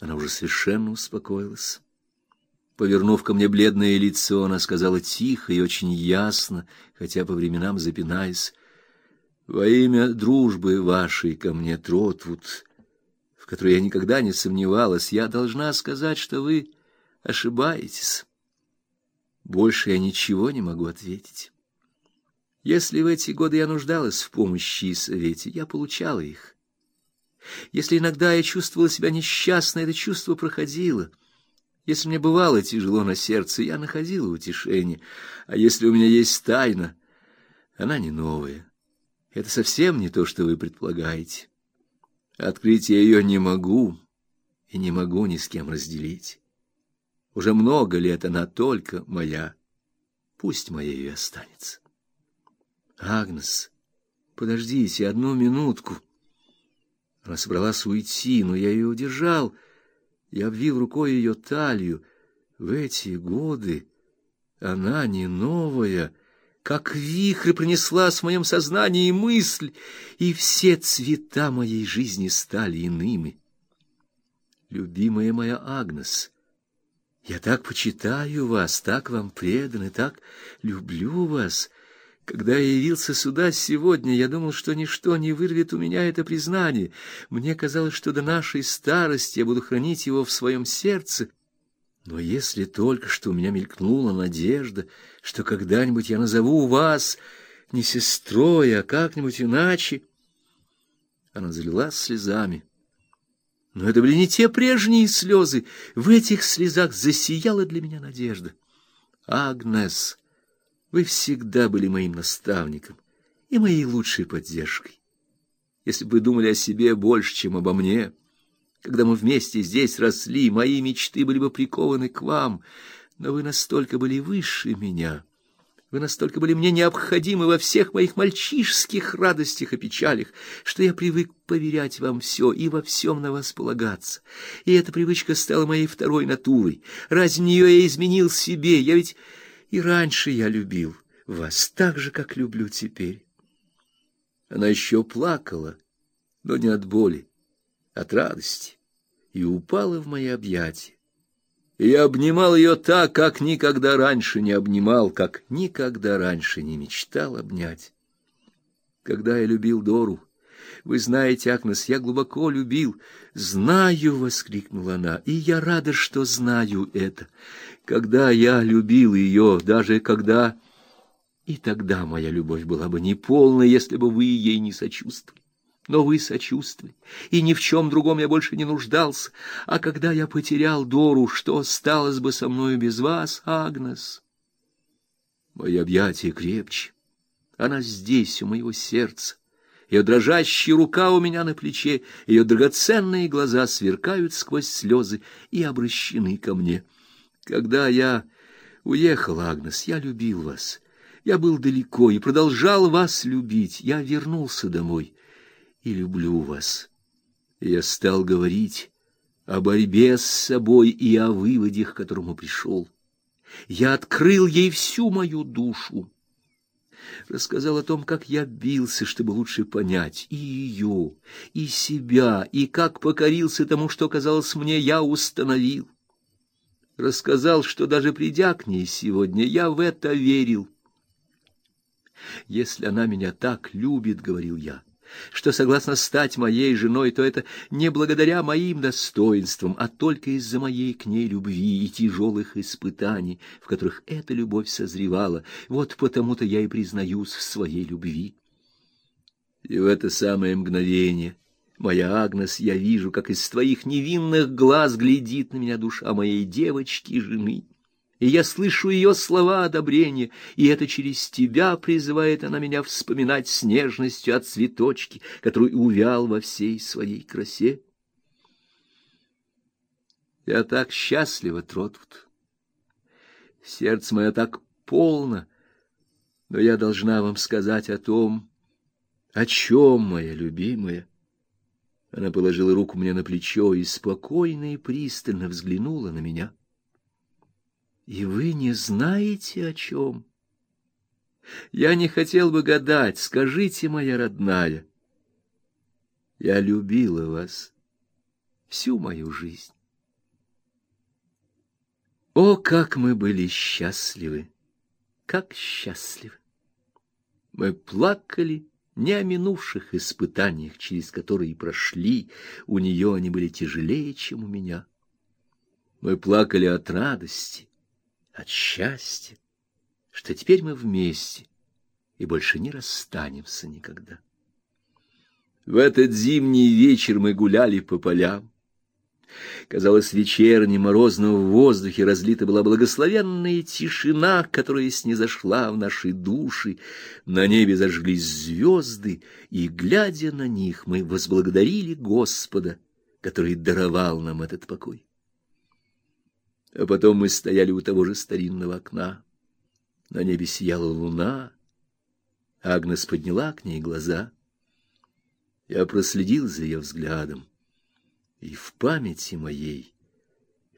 Она уже совершенно успокоилась. Повернув ко мне бледное лицо, она сказала тихо и очень ясно, хотя по временам запинаясь: "Во имя дружбы вашей ко мне, Тротвуд, в которой я никогда не сомневалась, я должна сказать, что вы ошибаетесь. Больше я ничего не могу ответить. Если в эти годы я нуждалась в помощи и совете, я получала их. Если иногда я чувствовала себя несчастной, это чувство проходило. Если мне бывало тяжело на сердце, я находила утешение. А если у меня есть тайна, она не новая. Это совсем не то, что вы предполагаете. Открыть я ее не могу и не могу ни с кем разделить. Уже много лет она только моя. Пусть моей и останется. Агнес, подождите одну минутку. Она собралась уйти, но я ее удержал. Я обвил рукой ее талию. В эти годы она не новая, как вихрь принесла в моем сознании мысль, и все цвета моей жизни стали иными. Любимая моя Агнес, я так почитаю вас, так вам предан и так люблю вас. Когда я явился сюда сегодня, я думал, что ничто не вырвет у меня это признание. Мне казалось, что до нашей старости я буду хранить его в своем сердце. Но если только что у меня мелькнула надежда, что когда-нибудь я назову вас не сестрой, а как-нибудь иначе, она залилась слезами. Но это были не те прежние слезы, в этих слезах засияла для меня надежда. Агнес вы всегда были моим наставником и моей лучшей поддержкой. Если бы вы думали о себе больше, чем обо мне, когда мы вместе здесь росли, мои мечты были бы прикованы к вам, но вы настолько были выше меня. Вы настолько были мне необходимы во всех моих мальчишеских радостях и печалях, что я привык поверять вам все и во всем на вас полагаться. И эта привычка стала моей второй натурой. Ради нее я изменил себе. Я ведь и раньше я любил вас так же, как люблю теперь. Она еще плакала, но не от боли, от радости, и упала в мои объятия. И я обнимал ее так, как никогда раньше не обнимал, как никогда раньше не мечтал обнять. Когда я любил Дору, вы знаете, Агнес, я глубоко любил. Знаю, воскликнула она. И я рада, что знаю это. Когда я любил ее, даже когда и тогда моя любовь была бы неполной, если бы вы ей не сочувствовали. Но вы сочувствовали, и ни в чем другом я больше не нуждался. А когда я потерял Дору, что осталось бы со мною без вас, Агнес? Мои объятия крепче. Она здесь, у моего сердца ее дрожащая рука у меня на плече, ее драгоценные глаза сверкают сквозь слезы и обращены ко мне. Когда я уехал, Агнес, я любил вас. Я был далеко и продолжал вас любить. Я вернулся домой и люблю вас. Я стал говорить о борьбе с собой и о выводе, к которому пришел. Я открыл ей всю мою душу рассказал о том, как я бился, чтобы лучше понять и ее, и себя, и как покорился тому, что казалось мне, я установил. Рассказал, что даже придя к ней сегодня, я в это верил. Если она меня так любит, говорил я, что согласна стать моей женой, то это не благодаря моим достоинствам, а только из-за моей к ней любви и тяжелых испытаний, в которых эта любовь созревала. Вот потому-то я и признаюсь в своей любви. И в это самое мгновение, моя Агнес, я вижу, как из твоих невинных глаз глядит на меня душа моей девочки-жены и я слышу ее слова одобрения, и это через тебя призывает она меня вспоминать с нежностью о цветочке, который увял во всей своей красе. Я так счастлива, Тротвуд. Сердце мое так полно, но я должна вам сказать о том, о чем, моя любимая. Она положила руку мне на плечо и спокойно и пристально взглянула на меня. И вы не знаете о чем? Я не хотел бы гадать, скажите, моя родная. Я любила вас всю мою жизнь. О, как мы были счастливы! Как счастливы! Мы плакали не о минувших испытаниях, через которые прошли, у нее они были тяжелее, чем у меня. Мы плакали от радости, от счастья, что теперь мы вместе и больше не расстанемся никогда. В этот зимний вечер мы гуляли по полям. Казалось, в вечернем морозном воздухе разлита была благословенная тишина, которая снизошла в наши души. На небе зажглись звезды, и, глядя на них, мы возблагодарили Господа, который даровал нам этот покой. А потом мы стояли у того же старинного окна. На небе сияла луна. Агнес подняла к ней глаза. Я проследил за ее взглядом и в памяти моей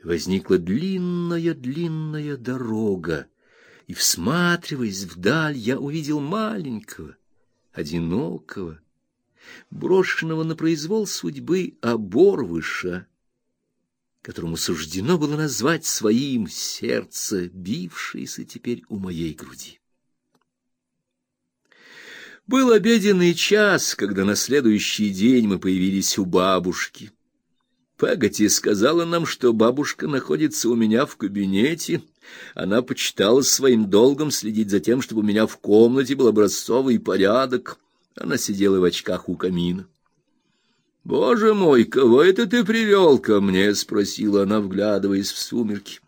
возникла длинная-длинная дорога, и, всматриваясь вдаль, я увидел маленького, одинокого, брошенного на произвол судьбы оборвыша, которому суждено было назвать своим сердце, бившееся теперь у моей груди. Был обеденный час, когда на следующий день мы появились у бабушки. Пегати сказала нам, что бабушка находится у меня в кабинете. Она почитала своим долгом следить за тем, чтобы у меня в комнате был образцовый порядок. Она сидела в очках у камина. «Боже мой, кого это ты привел ко мне?» — спросила она, вглядываясь в сумерки.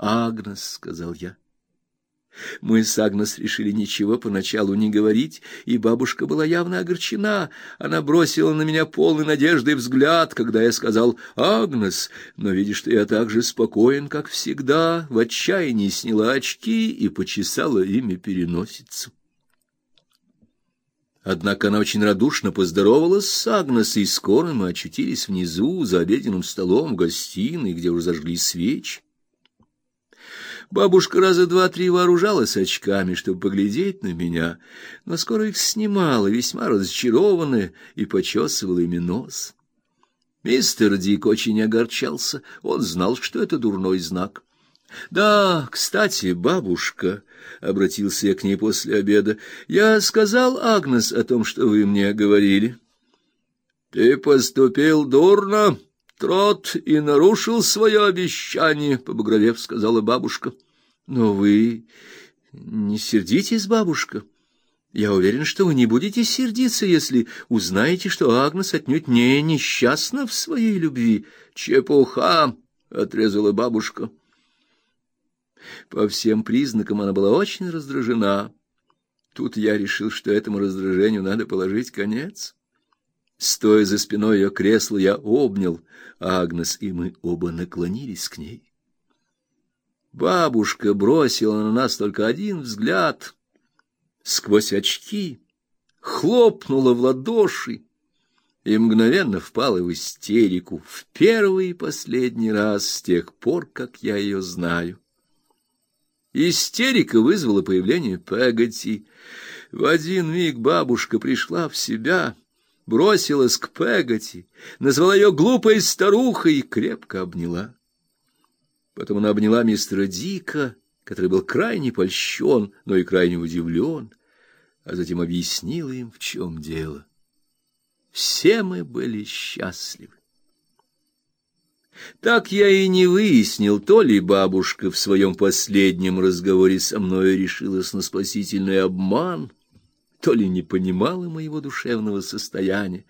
«Агнес», — сказал я. Мы с Агнес решили ничего поначалу не говорить, и бабушка была явно огорчена. Она бросила на меня полный надежды взгляд, когда я сказал «Агнес», но, видя, что я так же спокоен, как всегда, в отчаянии сняла очки и почесала ими переносицу. Однако она очень радушно поздоровалась с Агнес, и скоро мы очутились внизу, за обеденным столом в гостиной, где уже зажгли свечи. Бабушка раза два-три вооружалась очками, чтобы поглядеть на меня, но скоро их снимала, весьма разочарованная, и почесывала ими нос. Мистер Дик очень огорчался, он знал, что это дурной знак. «Да, кстати, бабушка», — обратился я к ней после обеда, — «я сказал Агнес о том, что вы мне говорили». «Ты поступил дурно», Трот и нарушил свое обещание, — побагровев сказала бабушка. — Но вы не сердитесь, бабушка. Я уверен, что вы не будете сердиться, если узнаете, что Агнес отнюдь не несчастна в своей любви. — Чепуха! — отрезала бабушка. По всем признакам она была очень раздражена. Тут я решил, что этому раздражению надо положить конец. Стоя за спиной ее кресла, я обнял Агнес, и мы оба наклонились к ней. Бабушка бросила на нас только один взгляд сквозь очки, хлопнула в ладоши и мгновенно впала в истерику в первый и последний раз с тех пор, как я ее знаю. Истерика вызвала появление Пегати. В один миг бабушка пришла в себя — бросилась к Пегати, назвала ее глупой старухой и крепко обняла. Потом она обняла мистера Дика, который был крайне польщен, но и крайне удивлен, а затем объяснила им, в чем дело. Все мы были счастливы. Так я и не выяснил, то ли бабушка в своем последнем разговоре со мной решилась на спасительный обман, то ли не понимала моего душевного состояния.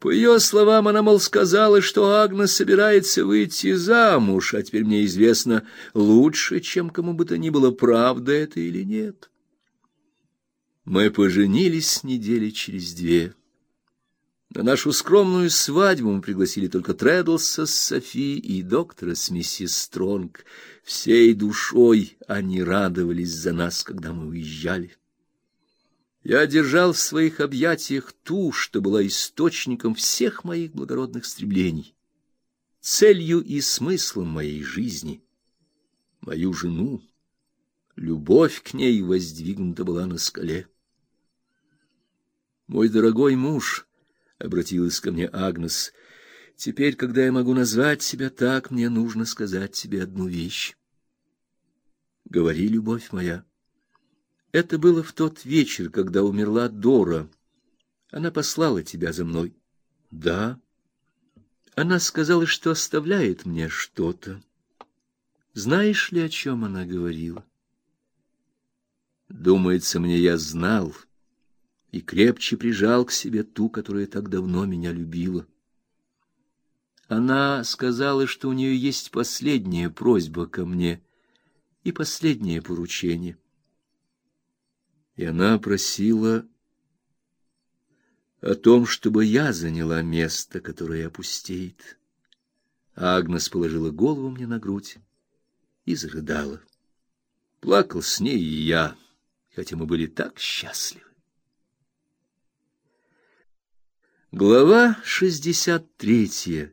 По ее словам, она, мол, сказала, что Агна собирается выйти замуж, а теперь мне известно лучше, чем кому бы то ни было, правда это или нет. Мы поженились недели через две. На нашу скромную свадьбу мы пригласили только Тредлса с Софи и доктора с миссис Стронг. Всей душой они радовались за нас, когда мы уезжали. Я держал в своих объятиях ту, что была источником всех моих благородных стремлений, целью и смыслом моей жизни, мою жену. Любовь к ней воздвигнута была на скале. Мой дорогой муж, обратилась ко мне Агнес. Теперь, когда я могу назвать себя так, мне нужно сказать тебе одну вещь. говори, любовь моя. Это было в тот вечер, когда умерла Дора. Она послала тебя за мной. Да. Она сказала, что оставляет мне что-то. Знаешь ли, о чем она говорила? Думается мне, я знал и крепче прижал к себе ту, которая так давно меня любила. Она сказала, что у нее есть последняя просьба ко мне и последнее поручение. И она просила о том, чтобы я заняла место, которое опустеет. Агнес положила голову мне на грудь и зарыдала. Плакал с ней и я, хотя мы были так счастливы. Глава шестьдесят третья.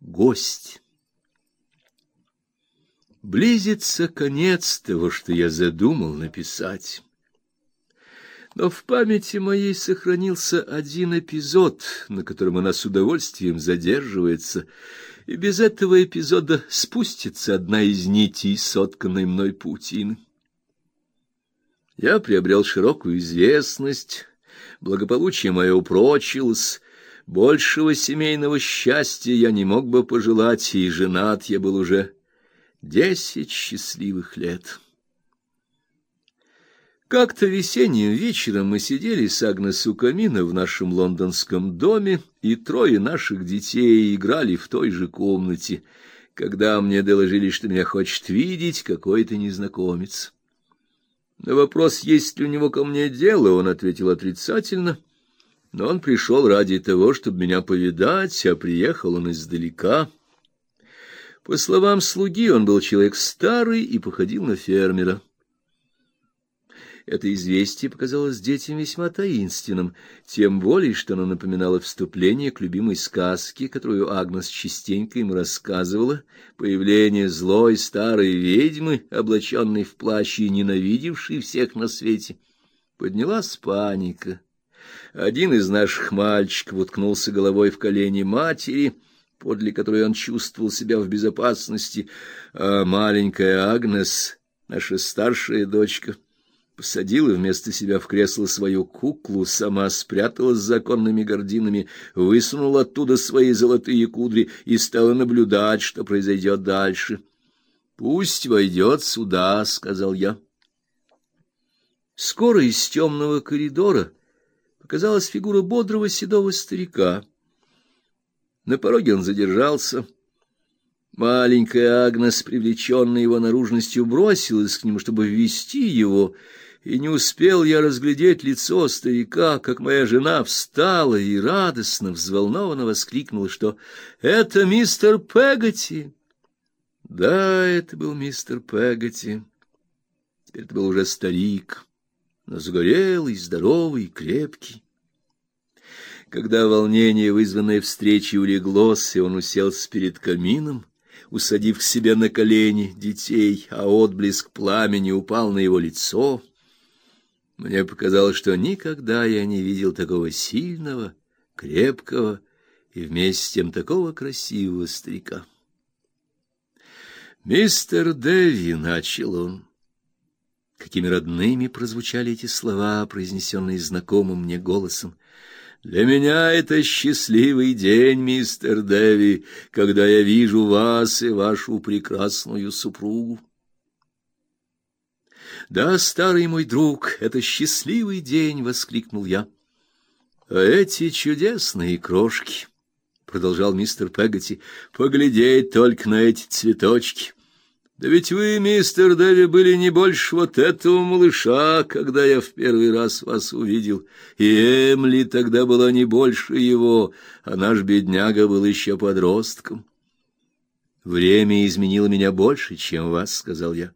Гость. Близится конец того, что я задумал написать. Но в памяти моей сохранился один эпизод, на котором она с удовольствием задерживается, и без этого эпизода спустится одна из нитей, сотканной мной паутины. Я приобрел широкую известность, благополучие мое упрочилось, большего семейного счастья я не мог бы пожелать, и женат я был уже Десять счастливых лет. Как-то весенним вечером мы сидели с Агнес у камина в нашем лондонском доме, и трое наших детей играли в той же комнате, когда мне доложили, что меня хочет видеть какой-то незнакомец. На вопрос, есть ли у него ко мне дело, он ответил отрицательно, но он пришел ради того, чтобы меня повидать, а приехал он издалека — по словам слуги, он был человек старый и походил на фермера. Это известие показалось детям весьма таинственным, тем более, что оно напоминало вступление к любимой сказке, которую Агнес частенько им рассказывала, появление злой старой ведьмы, облаченной в плащ и ненавидевшей всех на свете. Поднялась паника. Один из наших мальчиков уткнулся головой в колени матери — подле которой он чувствовал себя в безопасности, а маленькая Агнес, наша старшая дочка, посадила вместо себя в кресло свою куклу, сама спряталась за законными гординами, высунула оттуда свои золотые кудри и стала наблюдать, что произойдет дальше. «Пусть войдет сюда», — сказал я. Скоро из темного коридора показалась фигура бодрого седого старика. На пороге он задержался. Маленькая Агнес, привлеченная его наружностью, бросилась к нему, чтобы ввести его, и не успел я разглядеть лицо старика, как моя жена встала и радостно, взволнованно воскликнула, что «Это мистер Пегати!» Да, это был мистер Пегати. Теперь это был уже старик, но загорелый, здоровый, крепкий. Когда волнение, вызванное встречей, улеглось, и он уселся перед камином, усадив к себе на колени детей, а отблеск пламени упал на его лицо, мне показалось, что никогда я не видел такого сильного, крепкого и вместе с тем такого красивого старика. «Мистер Дэви», — начал он, — какими родными прозвучали эти слова, произнесенные знакомым мне голосом, для меня это счастливый день, мистер Дэви, когда я вижу вас и вашу прекрасную супругу. Да, старый мой друг, это счастливый день, воскликнул я. А эти чудесные крошки, продолжал мистер Пегати, поглядеть только на эти цветочки. Да ведь вы, мистер Дэви, были не больше вот этого малыша, когда я в первый раз вас увидел. И Эмли тогда была не больше его, а наш бедняга был еще подростком. Время изменило меня больше, чем вас, сказал я.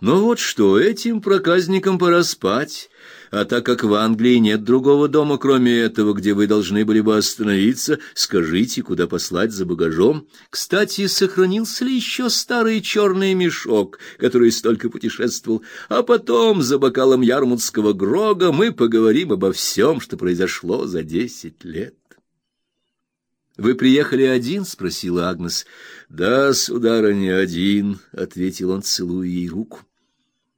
Но вот что, этим проказникам пора спать. А так как в Англии нет другого дома, кроме этого, где вы должны были бы остановиться, скажите, куда послать за багажом. Кстати, сохранился ли еще старый черный мешок, который столько путешествовал? А потом за бокалом ярмутского грога мы поговорим обо всем, что произошло за десять лет. Вы приехали один, спросила Агнес. Да, сударыня, один, ответил он, целуя ей руку.